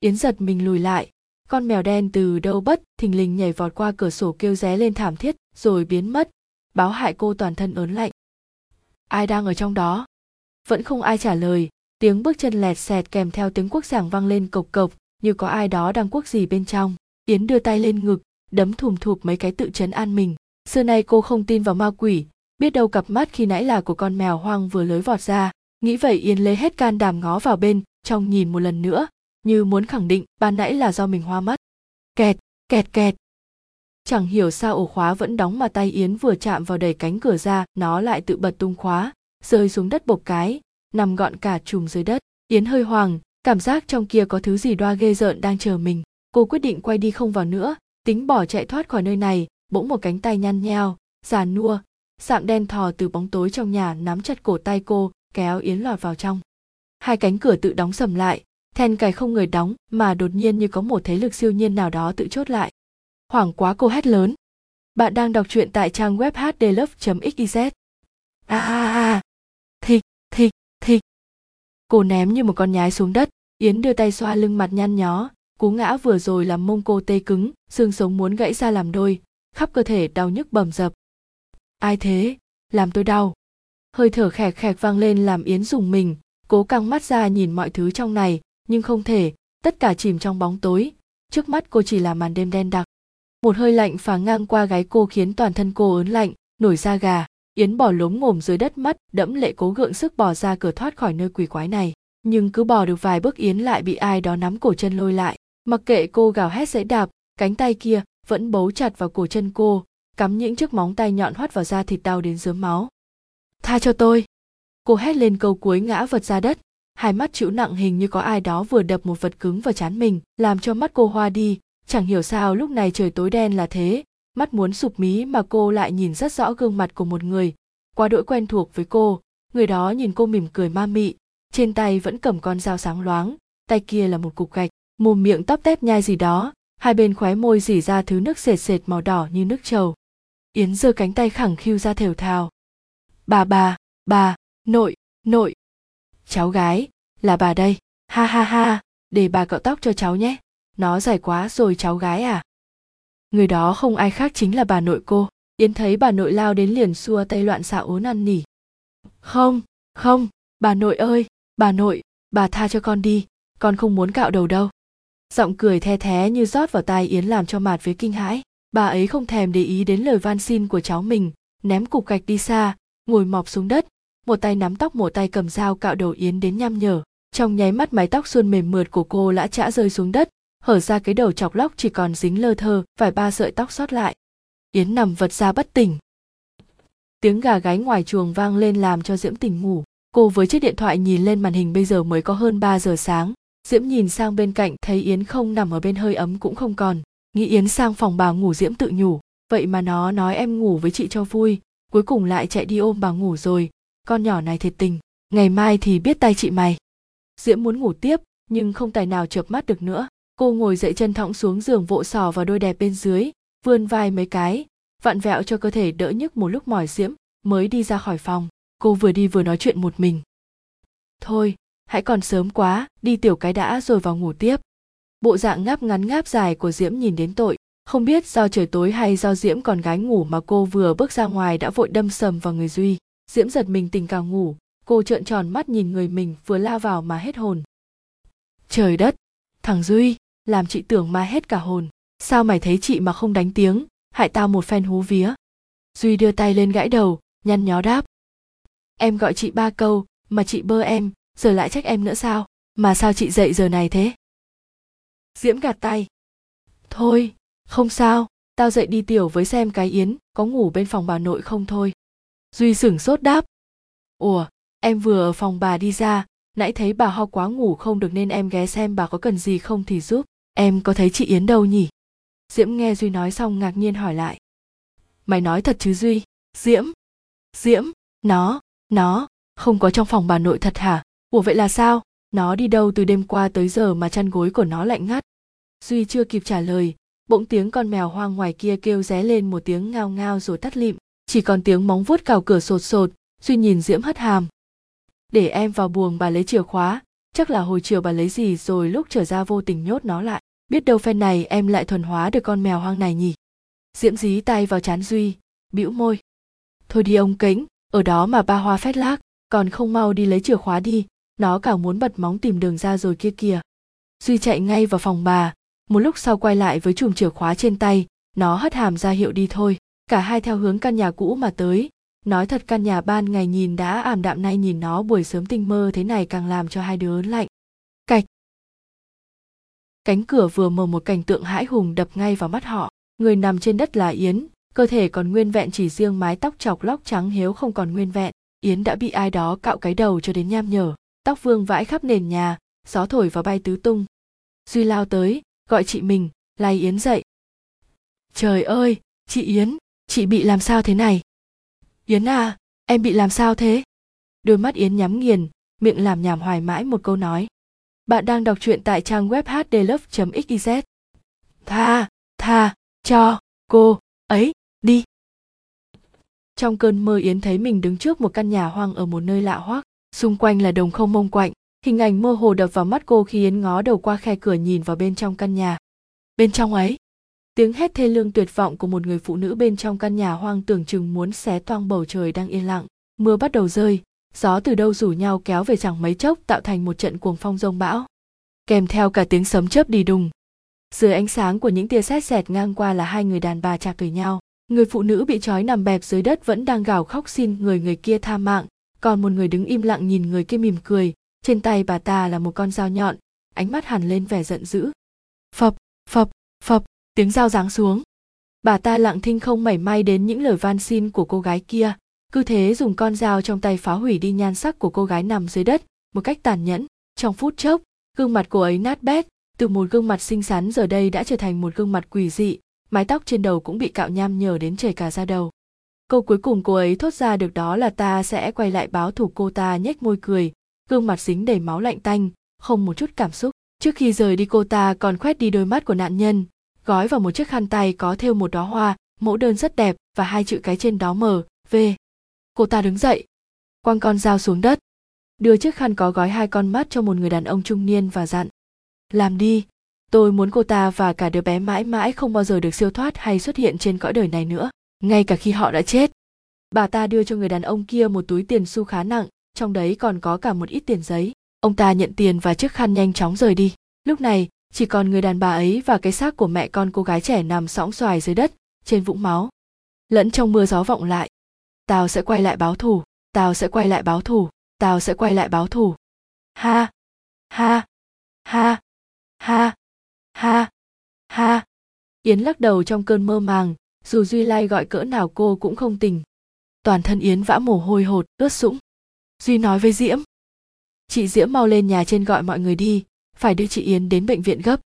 yến giật mình lùi lại. Con mèo đen từ đâu bất, thình lình nhảy vọt qua cửa sổ kêu ré lên thảm thiết, rồi biến mất. Báo hại cô toàn thân ớn lạnh. Ai đang ở trong đó? Vẫn không ai trả lời. Tiếng bước chân lẹt xẹt kèm theo tiếng quốc giảng vang lên cộc cộc, như có ai đó đang quốc gì bên trong. Yến đưa tay lên ngực, đấm thùm thụp mấy cái tự chấn an mình. Xưa nay cô không tin vào ma quỷ, biết đâu cặp mắt khi nãy là của con mèo hoang vừa lới vọt ra. Nghĩ vậy yến lấy hết can đảm ngó vào bên, trong nhìn một lần nữa như muốn khẳng định ban nãy là do mình hoa mắt. Kẹt kẹt kẹt. Chẳng hiểu sao ổ khóa vẫn đóng mà tay yến vừa chạm vào đẩy cánh cửa ra, nó lại tự bật tung khóa, rơi xuống đất bộc cái, nằm gọn cả chùm dưới đất. Yến hơi hoàng cảm giác trong kia có thứ gì đoa ghê rợn đang chờ mình. Cô quyết định quay đi không vào nữa, tính bỏ chạy thoát khỏi nơi này, bỗng một cánh tay nhăn nheo, già nua, sạm đen thò từ bóng tối trong nhà nắm chặt cổ tay cô, kéo yến lọt vào trong. Hai cánh cửa tự đóng sầm lại then cài không người đóng, mà đột nhiên như có một thế lực siêu nhiên nào đó tự chốt lại. Hoảng quá cô hét lớn. Bạn đang đọc truyện tại trang web hdlove xyz a a a thịch thịch thịch. Cô ném như một con nhái xuống đất. Yến đưa tay xoa lưng mặt nhăn nhó. Cú ngã vừa rồi làm mông cô tê cứng, xương sống muốn gãy ra làm đôi. Khắp cơ thể đau nhức bầm dập. Ai thế? Làm tôi đau. Hơi thở khẹt khẹt vang lên làm yến dùng mình. Cố căng mắt ra nhìn mọi thứ trong này nhưng không thể, tất cả chìm trong bóng tối. Trước mắt cô chỉ là màn đêm đen đặc. Một hơi lạnh phá ngang qua gáy cô khiến toàn thân cô ớn lạnh, nổi da gà. Yến bỏ lốm ngồm dưới đất mắt, đẫm lệ cố gượng sức bò ra cửa thoát khỏi nơi quỷ quái này. Nhưng cứ bò được vài bước yến lại bị ai đó nắm cổ chân lôi lại. Mặc kệ cô gào hét dãy đạp, cánh tay kia vẫn bấu chặt vào cổ chân cô, cắm những chiếc móng tay nhọn hoắt vào da thịt đau đến dớm máu. Tha cho tôi. Cô hét lên câu cuối ngã vật ra đất hai mắt chịu nặng hình như có ai đó vừa đập một vật cứng vào chán mình, làm cho mắt cô hoa đi. Chẳng hiểu sao lúc này trời tối đen là thế. Mắt muốn sụp mí mà cô lại nhìn rất rõ gương mặt của một người, quá đỗi quen thuộc với cô. Người đó nhìn cô mỉm cười ma mị, trên tay vẫn cầm con dao sáng loáng, tay kia là một cục gạch, mồm miệng tóc tép nhai gì đó, hai bên khóe môi dỉ ra thứ nước sệt sệt màu đỏ như nước trầu. Yến giơ cánh tay khẳng khiu ra thều thào. Bà bà bà, nội nội cháu gái, là bà đây. Ha ha ha, để bà cạo tóc cho cháu nhé. Nó dài quá rồi cháu gái à. Người đó không ai khác chính là bà nội cô. Yến thấy bà nội lao đến liền xua tay loạn xạ ố năn nỉ. Không không, bà nội ơi, bà nội, bà tha cho con đi, con không muốn cạo đầu đâu. Giọng cười the thé như rót vào tai yến làm cho mạt với kinh hãi. Bà ấy không thèm để ý đến lời van xin của cháu mình, ném cục gạch đi xa, ngồi mọc xuống đất một tay nắm tóc, một tay cầm dao cạo đầu yến đến nhăm nhở. Trong nháy mắt mái tóc xuân mềm mượt của cô lã chã rơi xuống đất. Hở ra cái đầu chọc lóc chỉ còn dính lơ thơ, vài ba sợi tóc sót lại. Yến nằm vật ra bất tỉnh. Tiếng gà gáy ngoài chuồng vang lên làm cho diễm tỉnh ngủ. Cô với chiếc điện thoại nhìn lên màn hình bây giờ mới có hơn 3 giờ sáng. Diễm nhìn sang bên cạnh, thấy yến không nằm ở bên hơi ấm cũng không còn. Nghĩ yến sang phòng bà ngủ diễm tự nhủ. Vậy mà nó nói em ngủ với chị cho vui. Cuối cùng lại chạy đi ôm bà ngủ rồi con nhỏ này thiệt tình, ngày mai thì biết tay chị mày. Diễm muốn ngủ tiếp, nhưng không tài nào chợp mắt được nữa. Cô ngồi dậy chân thõng xuống giường vỗ sò vào đôi đẹp bên dưới, vươn vai mấy cái, vặn vẹo cho cơ thể đỡ nhức một lúc mỏi diễm, mới đi ra khỏi phòng. Cô vừa đi vừa nói chuyện một mình. Thôi, hãy còn sớm quá, đi tiểu cái đã rồi vào ngủ tiếp. Bộ dạng ngáp ngắn ngáp dài của diễm nhìn đến tội, không biết do trời tối hay do diễm còn gái ngủ mà cô vừa bước ra ngoài đã vội đâm sầm vào người duy diễm giật mình tỉnh cào ngủ, cô trợn tròn mắt nhìn người mình vừa lao vào mà hết hồn. Trời đất! Thằng duy, làm chị tưởng ma hết cả hồn. Sao mày thấy chị mà không đánh tiếng? Hại tao một phen hú vía. Duy đưa tay lên gãi đầu, nhăn nhó đáp. Em gọi chị ba câu, mà chị bơ em, giờ lại trách em nữa sao? Mà sao chị dậy giờ này thế? Diễm gạt tay. Thôi, không sao, tao dậy đi tiểu với xem cái yến có ngủ bên phòng bà nội không thôi duy sửng sốt đáp. Ủa, em vừa ở phòng bà đi ra, nãy thấy bà ho quá ngủ không được nên em ghé xem bà có cần gì không thì giúp. Em có thấy chị yến đâu nhỉ? Diễm nghe duy nói xong ngạc nhiên hỏi lại. Mày nói thật chứ duy? Diễm? Diễm? Nó nó, không có trong phòng bà nội thật hả? Ủa vậy là sao? Nó đi đâu từ đêm qua tới giờ mà chăn gối của nó lạnh ngắt? Duy chưa kịp trả lời, bỗng tiếng con mèo hoang ngoài kia kêu ré lên một tiếng ngao ngao rồi tắt lịm chỉ còn tiếng móng vuốt cào cửa sột sột, duy nhìn diễm hất hàm. Để em vào buồng bà lấy chìa khóa, chắc là hồi chiều bà lấy gì rồi lúc trở ra vô tình nhốt nó lại. Biết đâu phen này em lại thuần hóa được con mèo hoang này nhỉ? Diễm dí tay vào chán duy, bĩu môi. Thôi đi ông kính, ở đó mà ba hoa phét lác, còn không mau đi lấy chìa khóa đi, nó càng muốn bật móng tìm đường ra rồi kia kìa. Duy chạy ngay vào phòng bà, một lúc sau quay lại với chùm chìa khóa trên tay, nó hất hàm ra hiệu đi thôi cả hai theo hướng căn nhà cũ mà tới. Nói thật căn nhà ban ngày nhìn đã ảm đạm nay nhìn nó buổi sớm tinh mơ thế này càng làm cho hai đứa lạnh. Cạch. Cánh cửa vừa mở một cảnh tượng hãi hùng đập ngay vào mắt họ. Người nằm trên đất là yến. Cơ thể còn nguyên vẹn chỉ riêng mái tóc chọc lóc trắng hiếu không còn nguyên vẹn. Yến đã bị ai đó cạo cái đầu cho đến nham nhở. Tóc vương vãi khắp nền nhà, gió thổi vào bay tứ tung. Duy lao tới, gọi chị mình lay yến dậy. Trời ơi, chị yến chị bị làm sao thế này? Yến à em bị làm sao thế? Đôi mắt yến nhắm nghiền, miệng làm nhảm hoài mãi một câu nói. Bạn đang đọc truyện tại trang web hdlove xyz tha tha, cho, cô, ấy, đi. Trong cơn mơ yến thấy mình đứng trước một căn nhà hoang ở một nơi lạ hoắc, xung quanh là đồng không mông quạnh. Hình ảnh mơ hồ đập vào mắt cô khi yến ngó đầu qua khe cửa nhìn vào bên trong căn nhà. Bên trong ấy tiếng hét thê lương tuyệt vọng của một người phụ nữ bên trong căn nhà hoang tưởng chừng muốn xé toang bầu trời đang yên lặng. Mưa bắt đầu rơi, gió từ đâu rủ nhau kéo về chẳng mấy chốc tạo thành một trận cuồng phong rông bão. Kèm theo cả tiếng sấm chớp đi đùng. Dưới ánh sáng của những tia sét xẹt ngang qua là hai người đàn bà chạc tuổi nhau. Người phụ nữ bị trói nằm bẹp dưới đất vẫn đang gào khóc xin người người kia tha mạng. Còn một người đứng im lặng nhìn người kia mỉm cười. Trên tay bà ta là một con dao nhọn, ánh mắt hẳn lên vẻ giận dữ. Phập phập phập tiếng dao giáng xuống. Bà ta lặng thinh không mảy may đến những lời van xin của cô gái kia, cứ thế dùng con dao trong tay phá hủy đi nhan sắc của cô gái nằm dưới đất, một cách tàn nhẫn. Trong phút chốc, gương mặt cô ấy nát bét, từ một gương mặt xinh xắn giờ đây đã trở thành một gương mặt quỷ dị, mái tóc trên đầu cũng bị cạo nham nhở đến chảy cả ra đầu. Câu cuối cùng cô ấy thốt ra được đó là ta sẽ quay lại báo thù cô ta nhếch môi cười, gương mặt dính đầy máu lạnh tanh, không một chút cảm xúc. Trước khi rời đi cô ta còn khoét đi đôi mắt của nạn nhân gói vào một chiếc khăn tay có thêu một đóa hoa, mẫu đơn rất đẹp và hai chữ cái trên đó mở v. Cô ta đứng dậy, quăng con dao xuống đất, đưa chiếc khăn có gói hai con mắt cho một người đàn ông trung niên và dặn, làm đi, tôi muốn cô ta và cả đứa bé mãi mãi không bao giờ được siêu thoát hay xuất hiện trên cõi đời này nữa, ngay cả khi họ đã chết. Bà ta đưa cho người đàn ông kia một túi tiền xu khá nặng, trong đấy còn có cả một ít tiền giấy. Ông ta nhận tiền và chiếc khăn nhanh chóng rời đi. Lúc này chỉ còn người đàn bà ấy và cái xác của mẹ con cô gái trẻ nằm sõng xoài dưới đất, trên vũng máu. Lẫn trong mưa gió vọng lại. Tao sẽ quay lại báo thù, tao sẽ quay lại báo thù, tao sẽ quay lại báo thù. Ha ha ha ha ha ha. Yến lắc đầu trong cơn mơ màng, dù duy lai gọi cỡ nào cô cũng không tỉnh toàn thân yến vã mồ hôi hột, ướt sũng. Duy nói với diễm. Chị diễm mau lên nhà trên gọi mọi người đi phải đưa chị yến đến bệnh viện gấp.